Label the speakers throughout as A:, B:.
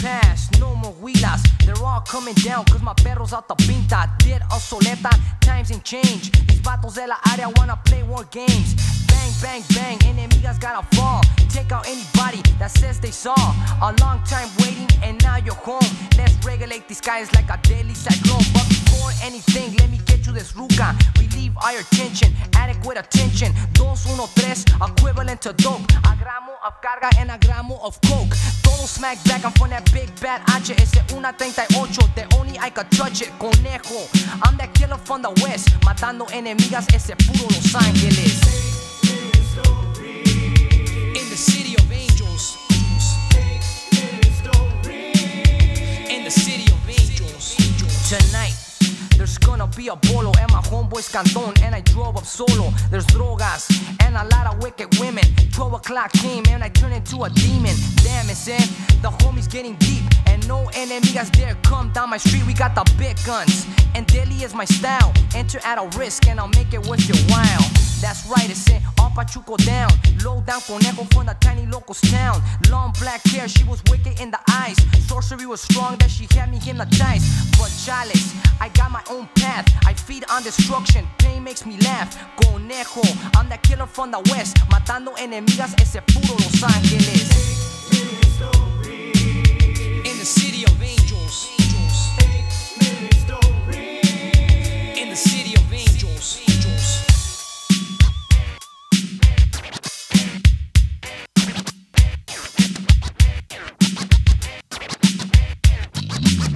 A: past, no more huilas. They're all coming down, cause my perros out the pinta. Did a soleta, times ain't change. These vatos de la área wanna play war games. Bang, bang, bang, enemigas gotta fall. Take out anybody that says they saw. A long time waiting, and now you're home. Let's regulate these guys like a daily cyclone. But before anything, let me get you this ruca. Relieve our tension, adequate attention. 213, equivalent to dope. Of carga and a gramo of coke. Todo smack back, I'm from that big bad H. Ese una 38, the only I could touch it. Conejo, I'm that killer from the west. Matando enemigas, ese puro Los Ángeles. Gonna be a bolo and my homeboys canton and I drove up solo. There's drogas and a lot of wicked women. 12 o'clock came and I turned into a demon. Damn it, Sam, the homies getting deep and no enemigas dare come down my street. We got the big guns and daily is my style. Enter at a risk and I'll make it worth your while. That's right, it's it. All Pachuco down. Low down conejo from the tiny locals town. Long black hair, she was was strong that she had me hypnotized. But chalice, I got my own path. I feed on destruction. Pain makes me laugh. Conejo, I'm that killer from the west. Matando enemigas, ese puro Los Ángeles. In the city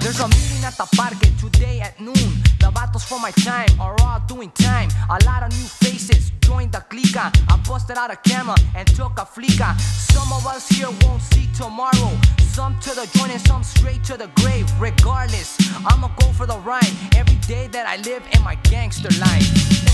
A: There's a meeting at the parque today at noon. The vatos for my time are all doing time. A lot of new faces joined the clica. I busted out a camera and took a flica. Some of us here won't see tomorrow. Some to the joint and some straight to the grave. Regardless, I'ma go for the ride every day that I live in my gangster life.